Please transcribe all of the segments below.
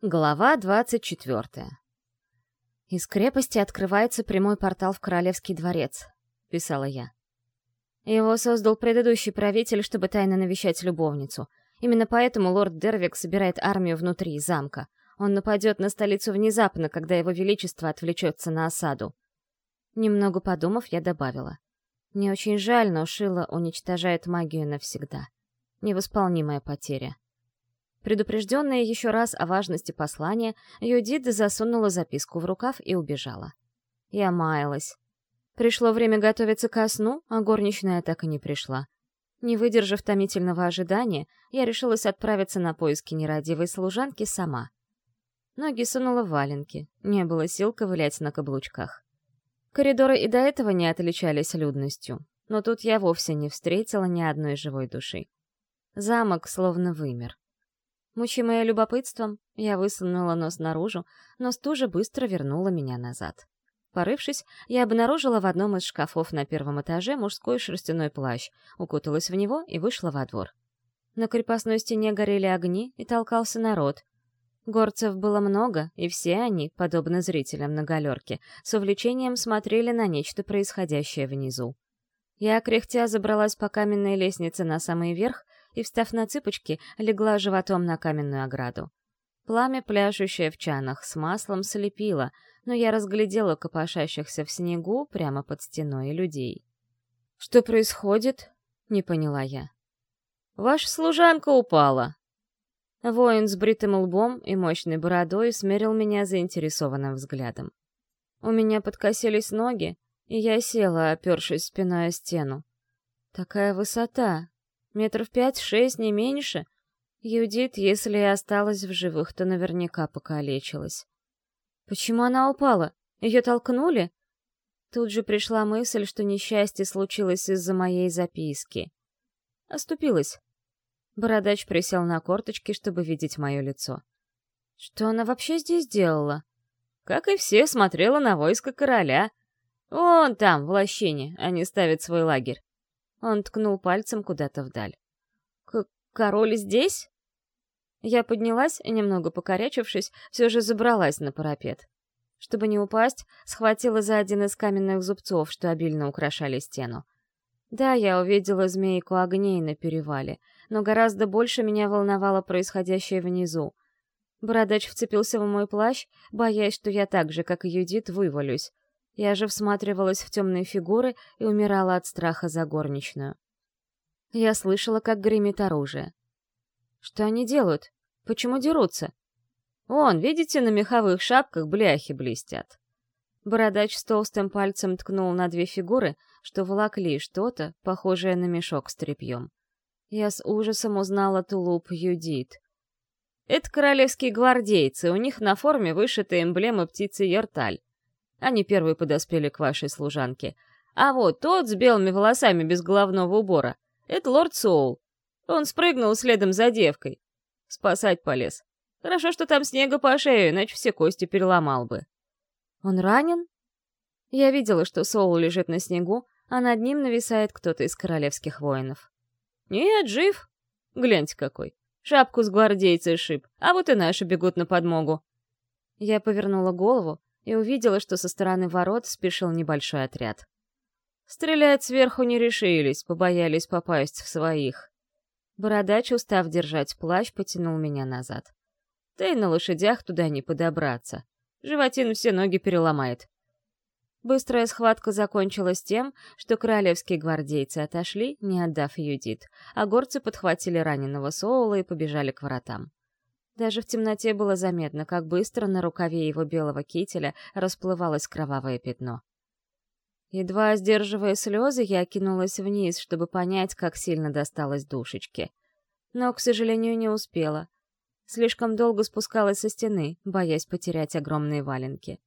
Глава двадцать четвертая. «Из крепости открывается прямой портал в Королевский дворец», — писала я. Его создал предыдущий правитель, чтобы тайно навещать любовницу. Именно поэтому лорд Дервик собирает армию внутри замка. Он нападет на столицу внезапно, когда его величество отвлечется на осаду. Немного подумав, я добавила. Мне очень жаль, но Шила уничтожает магию навсегда. Невосполнимая потеря. Предупрежденная еще раз о важности послания, Юдит засунула записку в рукав и убежала. Я маялась. Пришло время готовиться ко сну, а горничная так и не пришла. Не выдержав томительного ожидания, я решилась отправиться на поиски нерадивой служанки сама. Ноги сунула в валенки, не было сил ковылять на каблучках. Коридоры и до этого не отличались людностью, но тут я вовсе не встретила ни одной живой души. Замок словно вымер. Мучимая любопытством, я высунула нос наружу, но стужа быстро вернула меня назад. Порывшись, я обнаружила в одном из шкафов на первом этаже мужской шерстяной плащ, укуталась в него и вышла во двор. На крепостной стене горели огни, и толкался народ. Горцев было много, и все они, подобно зрителям на галерке, с увлечением смотрели на нечто происходящее внизу. Я, кряхтя, забралась по каменной лестнице на самый верх и, встав на цыпочки, легла животом на каменную ограду. Пламя, пляшущее в чанах с маслом, слепило, но я разглядела копошащихся в снегу прямо под стеной людей. «Что происходит?» — не поняла я. «Ваша служанка упала!» Воин с бритым лбом и мощной бородой смерил меня заинтересованным взглядом. У меня подкосились ноги, и я села, опершись спиной о стену. Такая высота, Метров пять-шесть, не меньше. Юдит, если и осталась в живых, то наверняка покалечилась. Почему она упала? Ее толкнули? Тут же пришла мысль, что несчастье случилось из-за моей записки. Оступилась. Бородач присел на корточки, чтобы видеть мое лицо. Что она вообще здесь делала? Как и все, смотрела на войско короля. Вон там, в лощине, они ставят свой лагерь. Он ткнул пальцем куда-то вдаль. «Король здесь?» Я поднялась немного покорячившись, все же забралась на парапет. Чтобы не упасть, схватила за один из каменных зубцов, что обильно украшали стену. Да, я увидела змейку огней на перевале, но гораздо больше меня волновало происходящее внизу. Бородач вцепился в мой плащ, боясь, что я так же, как и Юдит, вывалюсь. Я же всматривалась в темные фигуры и умирала от страха за горничную. Я слышала, как гремит оружие. Что они делают? Почему дерутся? Вон, видите, на меховых шапках бляхи блестят. Бородач с толстым пальцем ткнул на две фигуры, что волокли что-то, похожее на мешок с тряпьем. Я с ужасом узнала тулуп Юдит. Это королевские гвардейцы, у них на форме вышита эмблема птицы Йорталь. Они первые подоспели к вашей служанке. А вот тот с белыми волосами без головного убора — это лорд Соул. Он спрыгнул следом за девкой. Спасать полез. Хорошо, что там снега по шею, иначе все кости переломал бы. Он ранен? Я видела, что Соул лежит на снегу, а над ним нависает кто-то из королевских воинов. Нет, жив. Гляньте какой. Шапку с гвардейцей шип, а вот и наши бегут на подмогу. Я повернула голову, и увидела, что со стороны ворот спешил небольшой отряд. Стрелять сверху не решились, побоялись попасть в своих. Бородач, устав держать плащ, потянул меня назад. Да и на лошадях туда не подобраться. Животин все ноги переломает. Быстрая схватка закончилась тем, что королевские гвардейцы отошли, не отдав Юдит, а горцы подхватили раненого Соула и побежали к воротам. Даже в темноте было заметно, как быстро на рукаве его белого кителя расплывалось кровавое пятно. Едва сдерживая слезы, я кинулась вниз, чтобы понять, как сильно досталось душечке. Но, к сожалению, не успела. Слишком долго спускалась со стены, боясь потерять огромные валенки.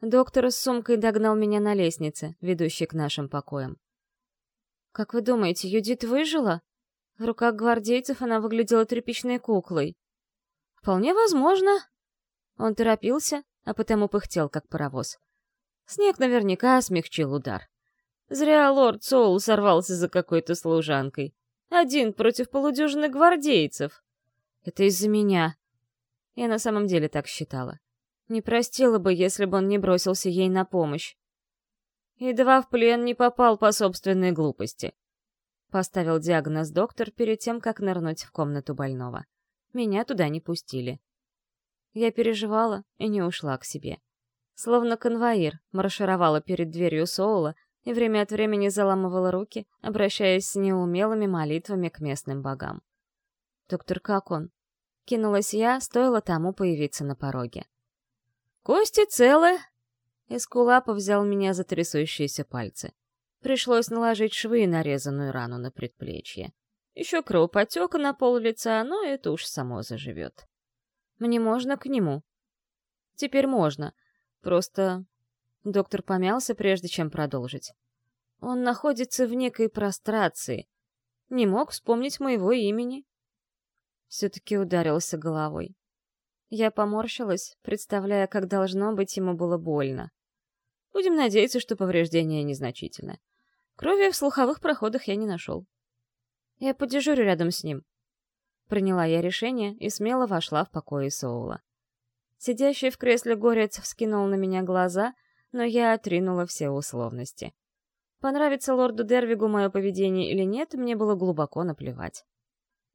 Доктор с сумкой догнал меня на лестнице, ведущей к нашим покоям. «Как вы думаете, Юдит выжила?» В руках гвардейцев она выглядела тряпичной куклой. «Вполне возможно». Он торопился, а потому пыхтел, как паровоз. Снег наверняка смягчил удар. Зря лорд Соул сорвался за какой-то служанкой. Один против полудюжины гвардейцев. Это из-за меня. Я на самом деле так считала. Не простила бы, если бы он не бросился ей на помощь. Едва в плен не попал по собственной глупости. Поставил диагноз доктор перед тем, как нырнуть в комнату больного. Меня туда не пустили. Я переживала и не ушла к себе. Словно конвоир, маршировала перед дверью Соула и время от времени заламывала руки, обращаясь с неумелыми молитвами к местным богам. «Доктор, как он?» Кинулась я, стоило тому появиться на пороге. «Кости целы!» Эскулапов взял меня за трясущиеся пальцы. Пришлось наложить швы и нарезанную рану на предплечье. Еще кровопотек на пол лица, но это уж само заживет. Мне можно к нему? Теперь можно. Просто... Доктор помялся, прежде чем продолжить. Он находится в некой прострации. Не мог вспомнить моего имени. Все-таки ударился головой. Я поморщилась, представляя, как должно быть ему было больно. Будем надеяться, что повреждение незначительное. Крови в слуховых проходах я не нашел. Я подежурю рядом с ним. Приняла я решение и смело вошла в покои Соула. Сидящий в кресле горец вскинул на меня глаза, но я отринула все условности. Понравится лорду Дервигу мое поведение или нет, мне было глубоко наплевать.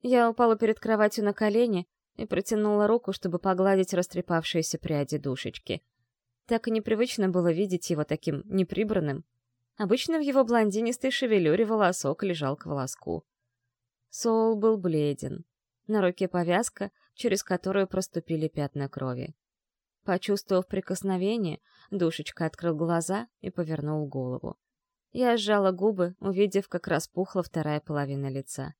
Я упала перед кроватью на колени и протянула руку, чтобы погладить растрепавшиеся пряди душечки. Так и непривычно было видеть его таким неприбранным, Обычно в его блондинистой шевелюре волосок лежал к волоску. Соул был бледен. На руке повязка, через которую проступили пятна крови. Почувствовав прикосновение, душечка открыл глаза и повернул голову. Я сжала губы, увидев, как распухла вторая половина лица.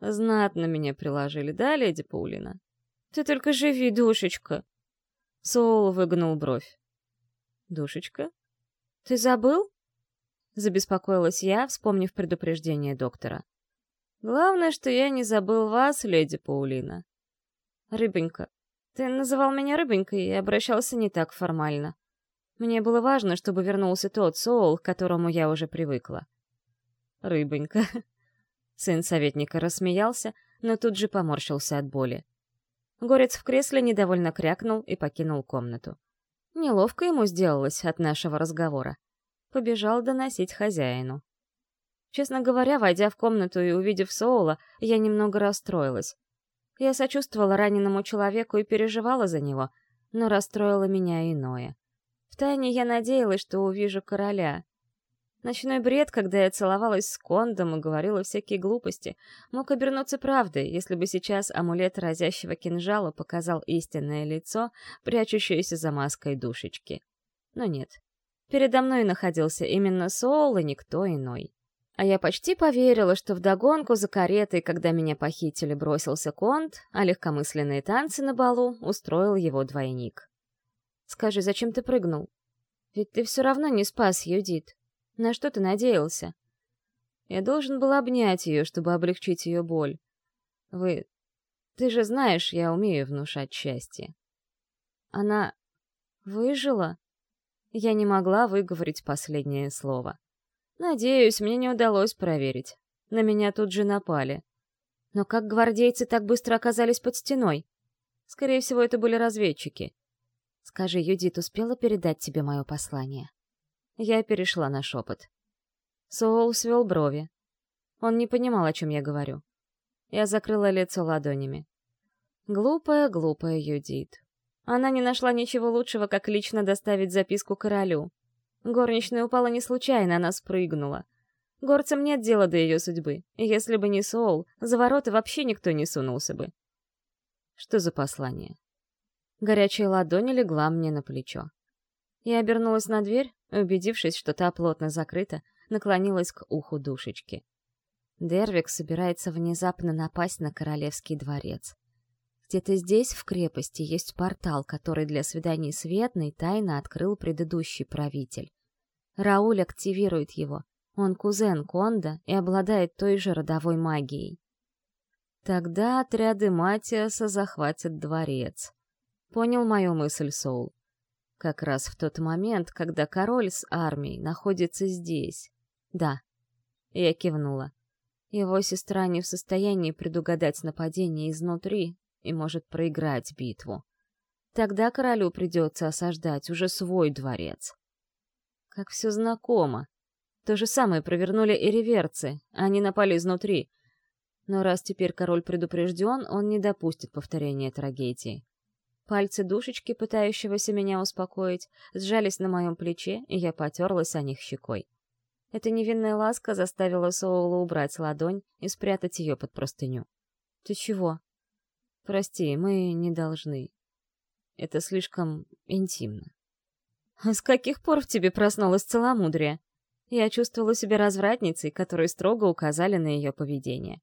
«Знатно меня приложили, да, леди Паулина?» «Ты только живи, душечка!» Соул выгнул бровь. «Душечка? Ты забыл?» Забеспокоилась я, вспомнив предупреждение доктора. «Главное, что я не забыл вас, леди Паулина». «Рыбонька, ты называл меня Рыбонькой и обращался не так формально. Мне было важно, чтобы вернулся тот Соул, к которому я уже привыкла». «Рыбонька». Сын советника рассмеялся, но тут же поморщился от боли. Горец в кресле недовольно крякнул и покинул комнату. Неловко ему сделалось от нашего разговора побежал доносить хозяину. Честно говоря, войдя в комнату и увидев Соула, я немного расстроилась. Я сочувствовала раненому человеку и переживала за него, но расстроило меня иное. Втайне я надеялась, что увижу короля. Ночной бред, когда я целовалась с Кондом и говорила всякие глупости, мог обернуться правдой, если бы сейчас амулет разящего кинжала показал истинное лицо, прячущееся за маской душечки. Но нет, Передо мной находился именно Соул и никто иной. А я почти поверила, что вдогонку за каретой, когда меня похитили, бросился Конт, а легкомысленные танцы на балу устроил его двойник. «Скажи, зачем ты прыгнул? Ведь ты все равно не спас Юдит. На что ты надеялся?» Я должен был обнять ее, чтобы облегчить ее боль. Вы... Ты же знаешь, я умею внушать счастье. Она выжила? Я не могла выговорить последнее слово. Надеюсь, мне не удалось проверить. На меня тут же напали. Но как гвардейцы так быстро оказались под стеной? Скорее всего, это были разведчики. Скажи, Юдит успела передать тебе мое послание? Я перешла на шепот. Соул свел брови. Он не понимал, о чем я говорю. Я закрыла лицо ладонями. Глупая, глупая Юдит. Она не нашла ничего лучшего, как лично доставить записку королю. Горничная упала не случайно, она спрыгнула. Горцам нет дела до ее судьбы, если бы не Соул, за ворота вообще никто не сунулся бы. Что за послание? Горячая ладонь легла мне на плечо. Я обернулась на дверь, убедившись, что та плотно закрыта, наклонилась к уху душечки. Дервик собирается внезапно напасть на королевский дворец. Где-то здесь, в крепости, есть портал, который для свиданий с Ветной тайно открыл предыдущий правитель. Рауль активирует его. Он кузен Конда и обладает той же родовой магией. Тогда отряды Матиаса захватят дворец. Понял мою мысль Соул. Как раз в тот момент, когда король с армией находится здесь. Да. Я кивнула. Его сестра не в состоянии предугадать нападение изнутри, и может проиграть битву. Тогда королю придется осаждать уже свой дворец. Как все знакомо. То же самое провернули и реверцы, они напали изнутри. Но раз теперь король предупрежден, он не допустит повторения трагедии. Пальцы душечки, пытающегося меня успокоить, сжались на моем плече, и я потерлась о них щекой. Эта невинная ласка заставила Соула убрать ладонь и спрятать ее под простыню. «Ты чего?» «Прости, мы не должны. Это слишком интимно». «А с каких пор в тебе проснулось целомудрие?» Я чувствовала себя развратницей, которой строго указали на ее поведение.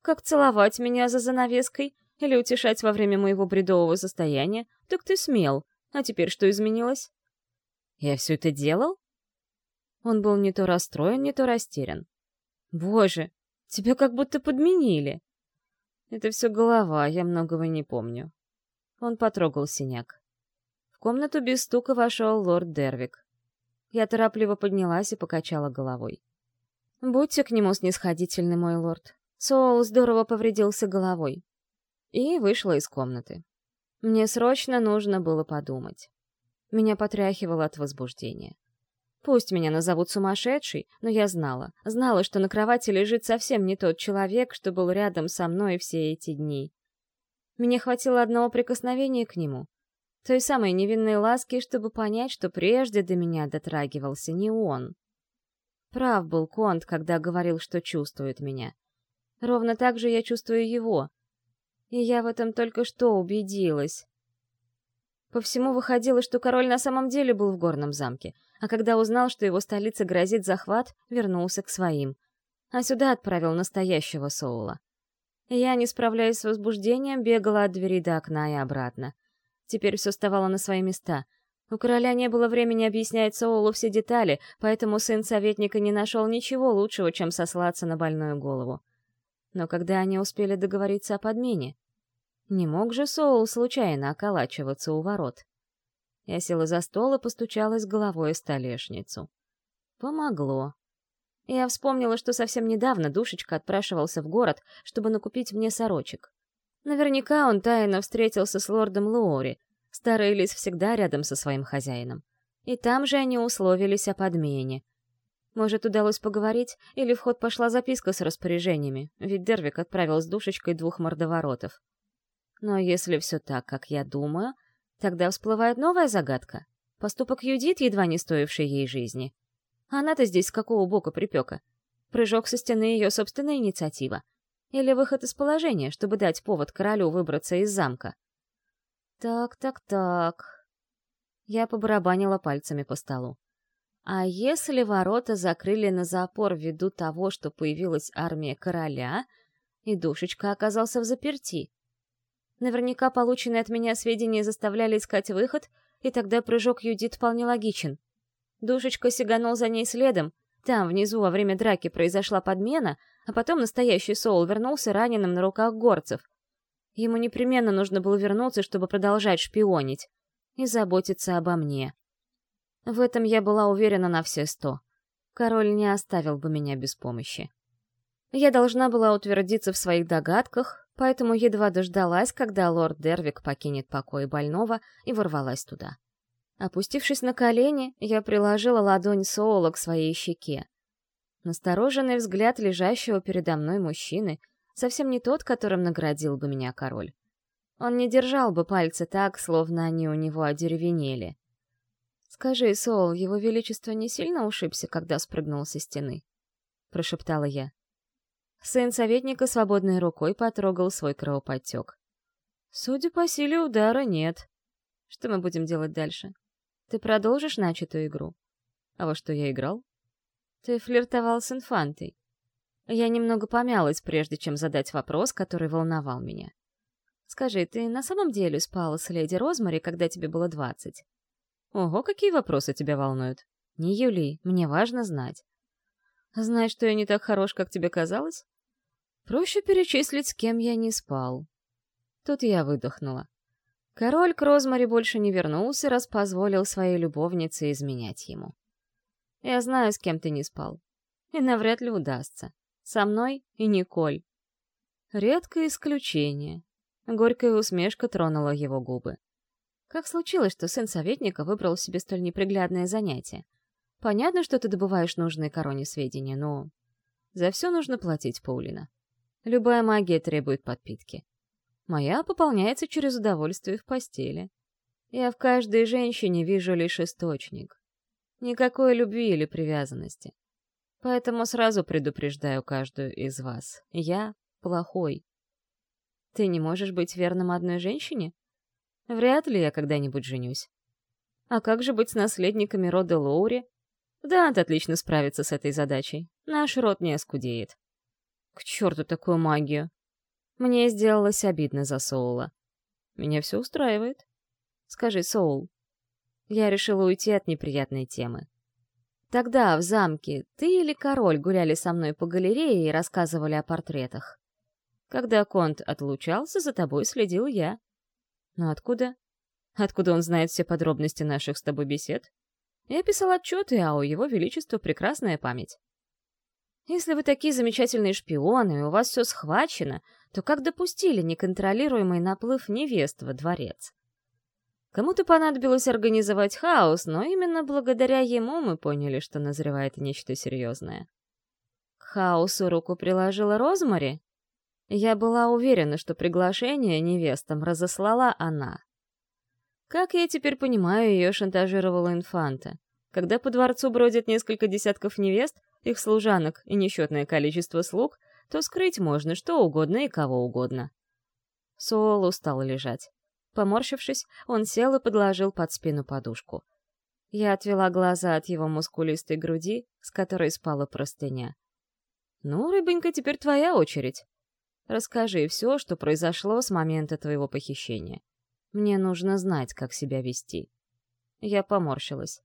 «Как целовать меня за занавеской?» или утешать во время моего бредового состояния, так ты смел. А теперь что изменилось? Я все это делал? Он был не то расстроен, не то растерян. Боже, тебя как будто подменили. Это все голова, я многого не помню. Он потрогал синяк. В комнату без стука вошел лорд Дервик. Я торопливо поднялась и покачала головой. «Будьте к нему снисходительны, мой лорд. Соул здорово повредился головой и вышла из комнаты. Мне срочно нужно было подумать. Меня потряхивало от возбуждения. Пусть меня назовут сумасшедшей, но я знала, знала, что на кровати лежит совсем не тот человек, что был рядом со мной все эти дни. Мне хватило одного прикосновения к нему, той самой невинной ласки, чтобы понять, что прежде до меня дотрагивался не он. Прав был Конт, когда говорил, что чувствует меня. Ровно так же я чувствую его, и я в этом только что убедилась. По всему выходило, что король на самом деле был в горном замке, а когда узнал, что его столице грозит захват, вернулся к своим. А сюда отправил настоящего Соула. Я, не справляясь с возбуждением, бегала от двери до окна и обратно. Теперь все вставало на свои места. У короля не было времени объяснять Соулу все детали, поэтому сын советника не нашел ничего лучшего, чем сослаться на больную голову. Но когда они успели договориться о подмене? Не мог же Соул случайно околачиваться у ворот. Я села за стол и постучалась головой в столешницу. Помогло. Я вспомнила, что совсем недавно Душечка отпрашивался в город, чтобы накупить мне сорочек. Наверняка он тайно встретился с лордом Лоури. Старый лис всегда рядом со своим хозяином. И там же они условились о подмене — может, удалось поговорить, или в ход пошла записка с распоряжениями, ведь Дервик отправил с душечкой двух мордоворотов. Но если все так, как я думаю, тогда всплывает новая загадка. Поступок Юдит, едва не стоивший ей жизни. Она-то здесь с какого бока припека? Прыжок со стены ее собственная инициатива. Или выход из положения, чтобы дать повод королю выбраться из замка. Так, так, так. Я побарабанила пальцами по столу. А если ворота закрыли на запор ввиду того, что появилась армия короля, и душечка оказался в заперти? Наверняка полученные от меня сведения заставляли искать выход, и тогда прыжок Юдит вполне логичен. Душечка сиганул за ней следом, там, внизу, во время драки произошла подмена, а потом настоящий Соул вернулся раненым на руках горцев. Ему непременно нужно было вернуться, чтобы продолжать шпионить и заботиться обо мне. В этом я была уверена на все сто. Король не оставил бы меня без помощи. Я должна была утвердиться в своих догадках, поэтому едва дождалась, когда лорд Дервик покинет покой больного, и ворвалась туда. Опустившись на колени, я приложила ладонь Соула к своей щеке. Настороженный взгляд лежащего передо мной мужчины совсем не тот, которым наградил бы меня король. Он не держал бы пальцы так, словно они у него одеревенели. «Скажи, Соул, его величество не сильно ушибся, когда спрыгнул со стены?» — прошептала я. Сын советника свободной рукой потрогал свой кровоподтек. «Судя по силе удара, нет. Что мы будем делать дальше? Ты продолжишь начатую игру?» «А во что я играл?» «Ты флиртовал с инфантой». Я немного помялась, прежде чем задать вопрос, который волновал меня. «Скажи, ты на самом деле спала с леди Розмари, когда тебе было двадцать?» Ого, какие вопросы тебя волнуют. Не Юли, мне важно знать. Знаешь, что я не так хорош, как тебе казалось? Проще перечислить, с кем я не спал. Тут я выдохнула. Король к Розмари больше не вернулся, раз позволил своей любовнице изменять ему. Я знаю, с кем ты не спал. И навряд ли удастся. Со мной и Николь. Редкое исключение. Горькая усмешка тронула его губы. Как случилось, что сын советника выбрал себе столь неприглядное занятие? Понятно, что ты добываешь нужные короне сведения, но... За все нужно платить, Паулина. Любая магия требует подпитки. Моя пополняется через удовольствие в постели. Я в каждой женщине вижу лишь источник. Никакой любви или привязанности. Поэтому сразу предупреждаю каждую из вас. Я плохой. Ты не можешь быть верным одной женщине? Вряд ли я когда-нибудь женюсь. А как же быть с наследниками рода Лоури? Дант отлично справится с этой задачей. Наш род не оскудеет. К черту такую магию. Мне сделалось обидно за Соула. Меня все устраивает. Скажи, Соул. Я решила уйти от неприятной темы. Тогда, в замке, ты или король гуляли со мной по галерее и рассказывали о портретах. Когда Конт отлучался, за тобой следил я. Но откуда? Откуда он знает все подробности наших с тобой бесед? Я писал отчеты, а у его величества прекрасная память. Если вы такие замечательные шпионы, и у вас все схвачено, то как допустили неконтролируемый наплыв невест во дворец? Кому-то понадобилось организовать хаос, но именно благодаря ему мы поняли, что назревает нечто серьезное. К хаосу руку приложила Розмари, я была уверена, что приглашение невестам разослала она. Как я теперь понимаю, ее шантажировала инфанта. Когда по дворцу бродят несколько десятков невест, их служанок и несчетное количество слуг, то скрыть можно что угодно и кого угодно. Сол устал лежать. Поморщившись, он сел и подложил под спину подушку. Я отвела глаза от его мускулистой груди, с которой спала простыня. «Ну, рыбонька, теперь твоя очередь». Расскажи все, что произошло с момента твоего похищения. Мне нужно знать, как себя вести. Я поморщилась.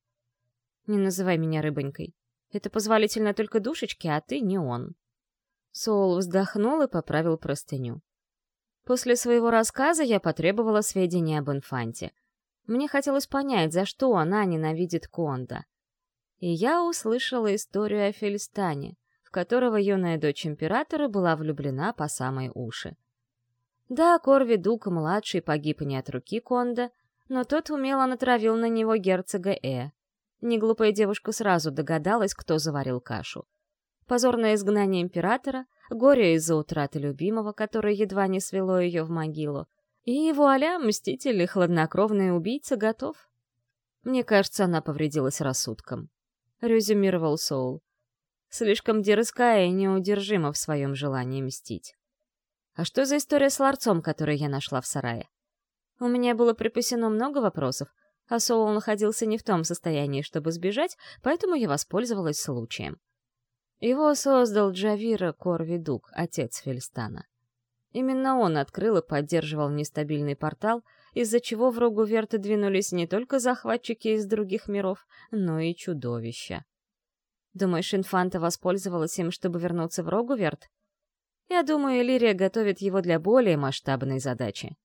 Не называй меня рыбонькой. Это позволительно только душечке, а ты не он. Соул вздохнул и поправил простыню. После своего рассказа я потребовала сведения об инфанте. Мне хотелось понять, за что она ненавидит Конда. И я услышала историю о Фельстане, в которого юная дочь императора была влюблена по самые уши. Да, Корви Дук-младший погиб не от руки Конда, но тот умело натравил на него герцога Э. Неглупая девушка сразу догадалась, кто заварил кашу. Позорное изгнание императора, горе из-за утраты любимого, которое едва не свело ее в могилу, и вуаля, мститель и хладнокровный убийца готов. Мне кажется, она повредилась рассудком. Резюмировал Соул слишком дерзкая и неудержима в своем желании мстить. А что за история с ларцом, которую я нашла в сарае? У меня было припасено много вопросов, а Соул находился не в том состоянии, чтобы сбежать, поэтому я воспользовалась случаем. Его создал Джавира Корвидук, отец Фельстана. Именно он открыл и поддерживал нестабильный портал, из-за чего в Рогу Верты двинулись не только захватчики из других миров, но и чудовища. Думаешь, инфанта воспользовалась им, чтобы вернуться в Рогуверт? Я думаю, Лирия готовит его для более масштабной задачи.